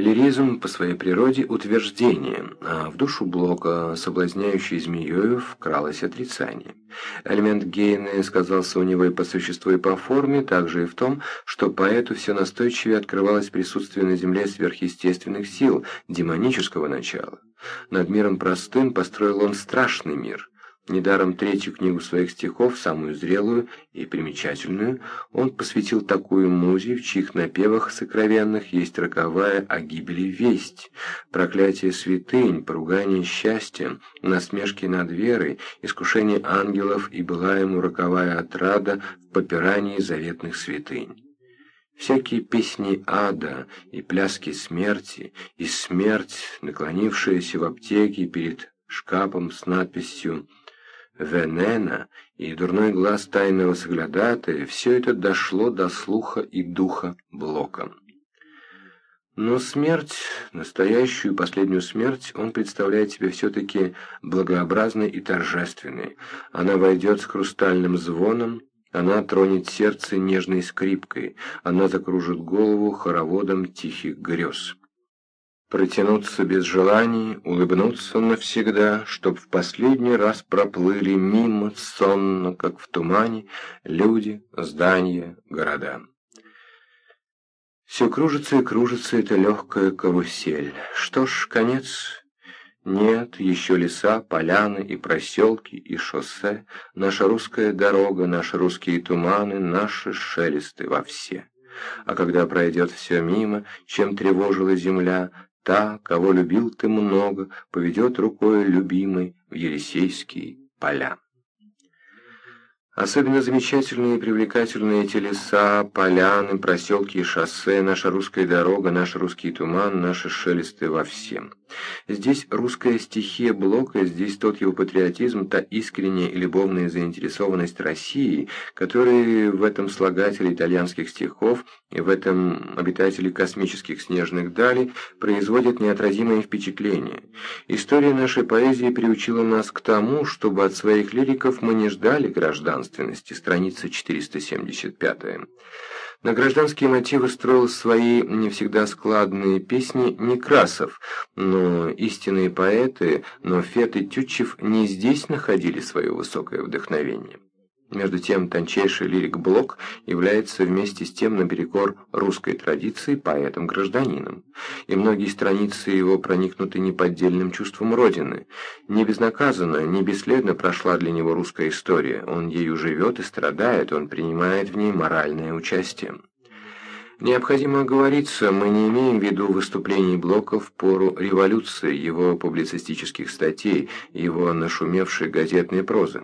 Лиризм по своей природе утверждение, а в душу Блока, соблазняющей змеёю, вкралось отрицание. Элемент Гейне сказался у него и по существу, и по форме, также и в том, что поэту все настойчивее открывалось присутствие на земле сверхъестественных сил, демонического начала. Над миром простым построил он страшный мир, Недаром третью книгу своих стихов, самую зрелую и примечательную, он посвятил такую музе, в чьих напевах сокровенных есть роковая о гибели весть, проклятие святынь, поругание счастья, насмешки над верой, искушение ангелов и была ему роковая отрада в попирании заветных святынь. Всякие песни ада и пляски смерти, и смерть, наклонившаяся в аптеке перед шкафом с надписью Венена и дурной глаз тайного соглядатая, все это дошло до слуха и духа Блока. Но смерть, настоящую последнюю смерть, он представляет себе все-таки благообразной и торжественной. Она войдет с хрустальным звоном, она тронет сердце нежной скрипкой, она закружит голову хороводом тихих грез протянуться без желаний, улыбнуться навсегда, чтоб в последний раз проплыли мимо сонно, как в тумане, люди, здания, города. Все кружится и кружится эта легкая карусель. Что ж, конец? Нет, еще леса, поляны и проселки, и шоссе, наша русская дорога, наши русские туманы, наши шелесты во все. А когда пройдет все мимо, чем тревожила земля, Та, кого любил ты много, поведет рукой любимой в Елисейские поля. Особенно замечательные и привлекательные эти леса, поляны, проселки и шоссе, наша русская дорога, наш русский туман, наши шелесты во всем. Здесь русская стихия Блока, здесь тот его патриотизм, та искренняя и любовная заинтересованность России, которые в этом слагателе итальянских стихов и в этом обитателе космических снежных далей производят неотразимое впечатление. История нашей поэзии приучила нас к тому, чтобы от своих лириков мы не ждали гражданства, женственности, страница 475. На гражданские мотивы строил свои не всегда складные песни Некрасов, но истинные поэты, но Фет и Тютчев не здесь находили свое высокое вдохновение. Между тем, тончайший лирик Блок является вместе с тем наперекор русской традиции поэтом-гражданином, и многие страницы его проникнуты неподдельным чувством Родины. Не безнаказанно, не бесследно прошла для него русская история, он ею живет и страдает, он принимает в ней моральное участие. Необходимо оговориться, мы не имеем в виду выступлений Блока в пору революции, его публицистических статей, его нашумевшей газетной прозы.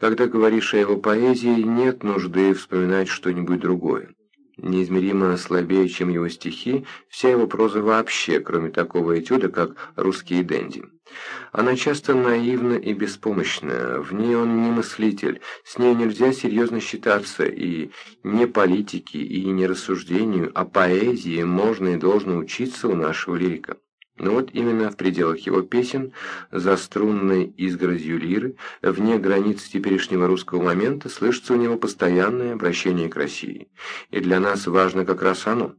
Когда говоришь о его поэзии, нет нужды вспоминать что-нибудь другое неизмеримо слабее, чем его стихи, вся его проза вообще, кроме такого этюда, как «Русские денди». Она часто наивна и беспомощна, в ней он не мыслитель, с ней нельзя серьезно считаться, и не политики, и не рассуждению, а поэзии можно и должно учиться у нашего лирика. Но вот именно в пределах его песен, за струнной изгородью лиры, вне границ теперешнего русского момента, слышится у него постоянное обращение к России. И для нас важно как раз оно.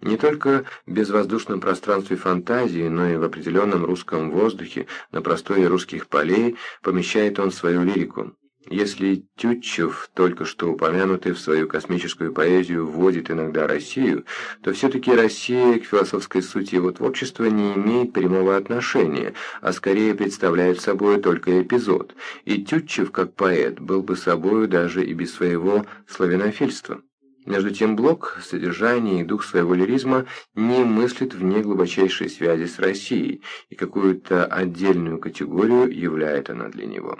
Не только в безвоздушном пространстве фантазии, но и в определенном русском воздухе, на просторе русских полей, помещает он свою лирику. Если Тютчев, только что упомянутый в свою космическую поэзию, вводит иногда Россию, то все-таки Россия к философской сути его творчества не имеет прямого отношения, а скорее представляет собой только эпизод, и Тютчев, как поэт, был бы собою даже и без своего славянофильства. Между тем Блок, содержание и дух своего лиризма не мыслит вне глубочайшей связи с Россией, и какую-то отдельную категорию являет она для него.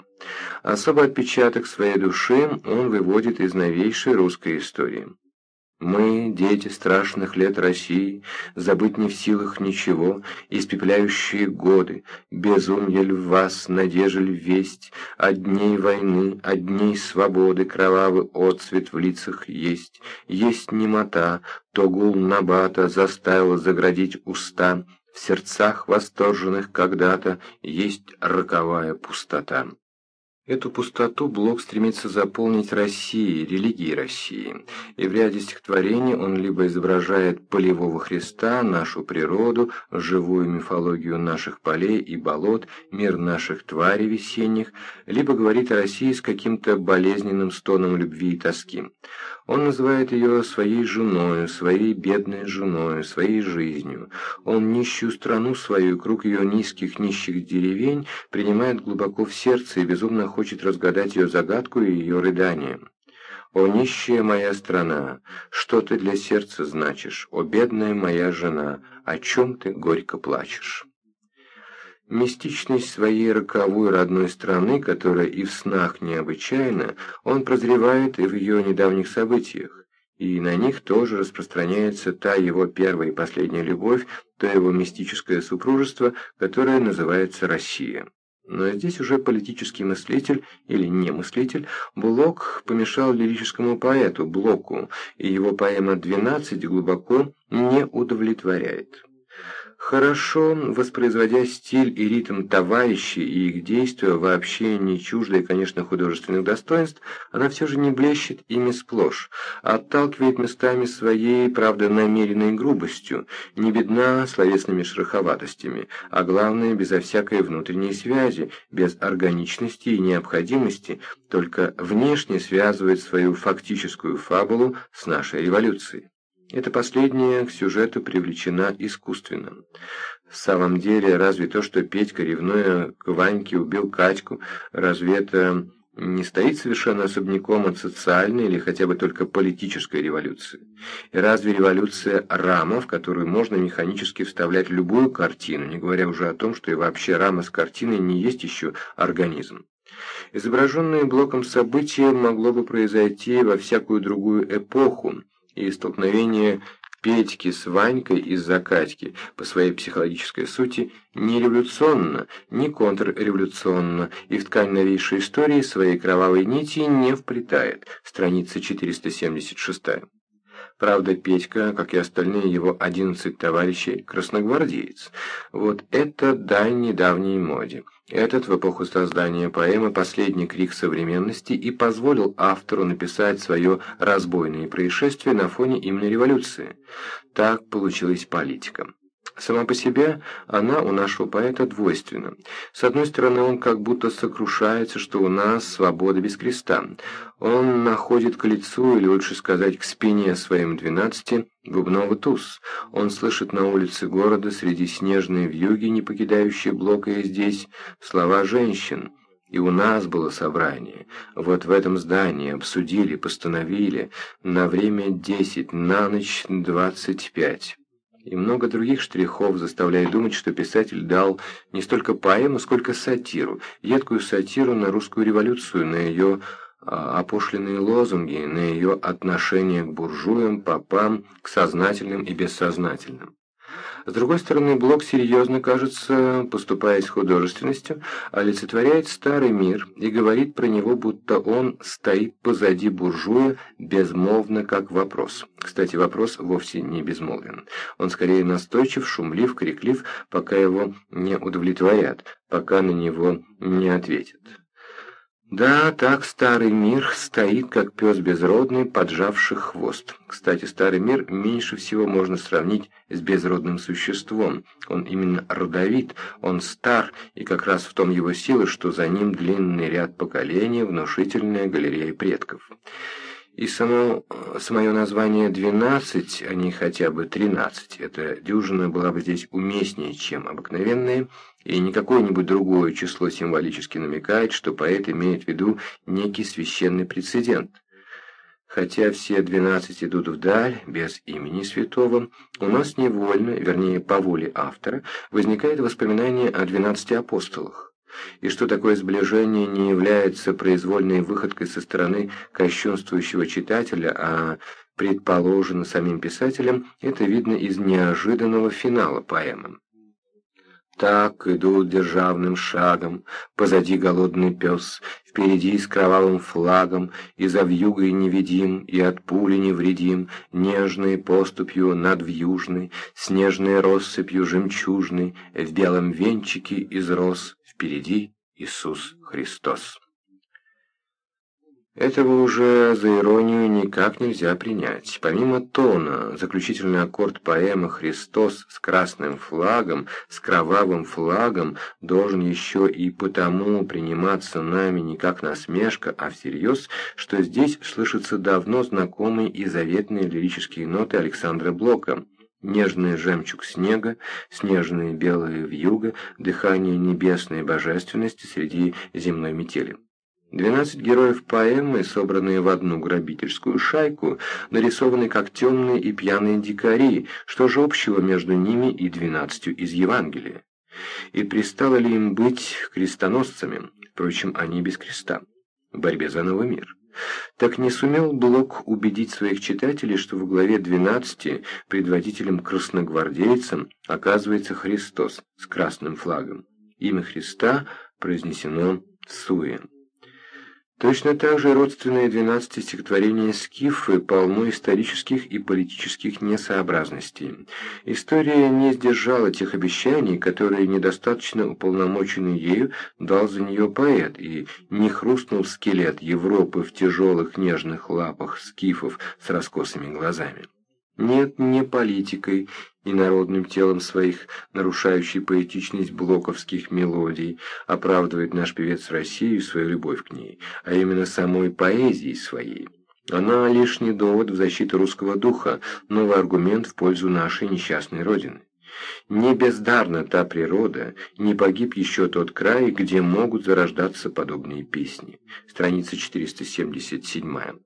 Особый отпечаток своей души он выводит из новейшей русской истории. Мы, дети страшных лет России, забыть не в силах ничего, испепеляющие годы, безумье ль в вас, надежель весть, от войны, от свободы кровавый отцвет в лицах есть, есть немота, то гул набата заставил заградить уста, в сердцах восторженных когда-то есть роковая пустота. Эту пустоту Блок стремится заполнить Россией, религией России, и в ряде стихотворений он либо изображает полевого Христа, нашу природу, живую мифологию наших полей и болот, мир наших тварей весенних, либо говорит о России с каким-то болезненным стоном любви и тоски. Он называет ее своей женой, своей бедной женой, своей жизнью. Он нищую страну свою, круг ее низких нищих деревень, принимает глубоко в сердце и безумно хочет разгадать ее загадку и ее рыдание. «О, нищая моя страна, что ты для сердца значишь? О, бедная моя жена, о чем ты горько плачешь?» Мистичность своей роковой родной страны, которая и в снах необычайна, он прозревает и в ее недавних событиях, и на них тоже распространяется та его первая и последняя любовь, то его мистическое супружество, которое называется Россия. Но здесь уже политический мыслитель или немыслитель Блок помешал лирическому поэту Блоку, и его поэма «12» глубоко не удовлетворяет. Хорошо воспроизводя стиль и ритм товарищей и их действия, вообще не чуждые, конечно, художественных достоинств, она все же не блещет ими сплошь, отталкивает местами своей, правда, намеренной грубостью, не бедна словесными шероховатостями, а главное, безо всякой внутренней связи, без органичности и необходимости, только внешне связывает свою фактическую фабулу с нашей революцией. Эта последняя к сюжету привлечена искусственно. В самом деле, разве то, что Петька, ревнуя к Ваньке, убил Катьку, разве это не стоит совершенно особняком от социальной или хотя бы только политической революции? И разве революция рама, в которую можно механически вставлять любую картину, не говоря уже о том, что и вообще рама с картиной не есть еще организм? Изображенное блоком событие могло бы произойти во всякую другую эпоху, и столкновение Петьки с Ванькой из-за Катьки по своей психологической сути не революционно, не контрреволюционно, и в ткань новейшей истории своей кровавой нити не вплетает. Страница 476. Правда, Петька, как и остальные его одиннадцать товарищей, красногвардеец. Вот это дань недавней моде. Этот в эпоху создания поэмы «Последний крик современности» и позволил автору написать свое разбойное происшествие на фоне именно революции. Так получилась политика. Сама по себе она у нашего поэта двойственна. С одной стороны, он как будто сокрушается, что у нас свобода без креста. Он находит к лицу, или лучше сказать, к спине своим двенадцати, бубновый туз. Он слышит на улице города среди снежной вьюги, не покидающей блока и здесь, слова женщин. И у нас было собрание. Вот в этом здании обсудили, постановили на время десять, на ночь двадцать пять и много других штрихов заставляет думать, что писатель дал не столько поэму, сколько сатиру, едкую сатиру на русскую революцию, на ее а, опошленные лозунги, на ее отношение к буржуям, попам, к сознательным и бессознательным. С другой стороны, Блок серьезно, кажется, поступая с художественностью, олицетворяет старый мир и говорит про него, будто он стоит позади буржуя, безмолвно как вопрос. Кстати, вопрос вовсе не безмолвен. Он скорее настойчив, шумлив, криклив, пока его не удовлетворят, пока на него не ответят. Да, так старый мир стоит, как пес безродный, поджавший хвост. Кстати, старый мир меньше всего можно сравнить с безродным существом. Он именно родовит, он стар, и как раз в том его сила, что за ним длинный ряд поколений, внушительная галерея предков. И само, самое название «двенадцать», а не хотя бы «тринадцать», эта дюжина была бы здесь уместнее, чем обыкновенная, и не какое-нибудь другое число символически намекает, что поэт имеет в виду некий священный прецедент. Хотя все двенадцать идут вдаль, без имени святого, у нас невольно, вернее по воле автора, возникает воспоминание о двенадцати апостолах и что такое сближение не является произвольной выходкой со стороны кощунствующего читателя, а предположено самим писателем, это видно из неожиданного финала поэмы. Так идут державным шагом, позади голодный пес, впереди с кровавым флагом, и за вьюгой невидим, и от пули невредим, нежной поступью над вьюжной, снежной россыпью жемчужной, в белом венчике из роз, впереди Иисус Христос. Этого уже за иронию никак нельзя принять. Помимо тона, заключительный аккорд поэмы «Христос с красным флагом, с кровавым флагом» должен еще и потому приниматься нами не как насмешка, а всерьез, что здесь слышатся давно знакомые и заветные лирические ноты Александра Блока. Нежный жемчуг снега, снежные белые вьюга, дыхание небесной божественности среди земной метели. Двенадцать героев поэмы, собранные в одну грабительскую шайку, нарисованы как темные и пьяные дикари, что же общего между ними и двенадцатью из Евангелия? И пристало ли им быть крестоносцами, впрочем, они без креста, в борьбе за новый мир? Так не сумел Блок убедить своих читателей, что в главе 12 предводителем-красногвардейцем оказывается Христос с красным флагом. Имя Христа произнесено Суем. Точно так же родственные 12 стихотворения Скифы полно исторических и политических несообразностей. История не сдержала тех обещаний, которые недостаточно уполномоченный ею дал за нее поэт, и не хрустнул скелет Европы в тяжелых нежных лапах скифов с раскосыми глазами. Нет, не политикой и народным телом своих, нарушающей поэтичность блоковских мелодий, оправдывает наш певец Россию свою любовь к ней, а именно самой поэзией своей. Она лишний довод в защиту русского духа, новый аргумент в пользу нашей несчастной Родины. Не бездарна та природа, не погиб еще тот край, где могут зарождаться подобные песни. Страница 477.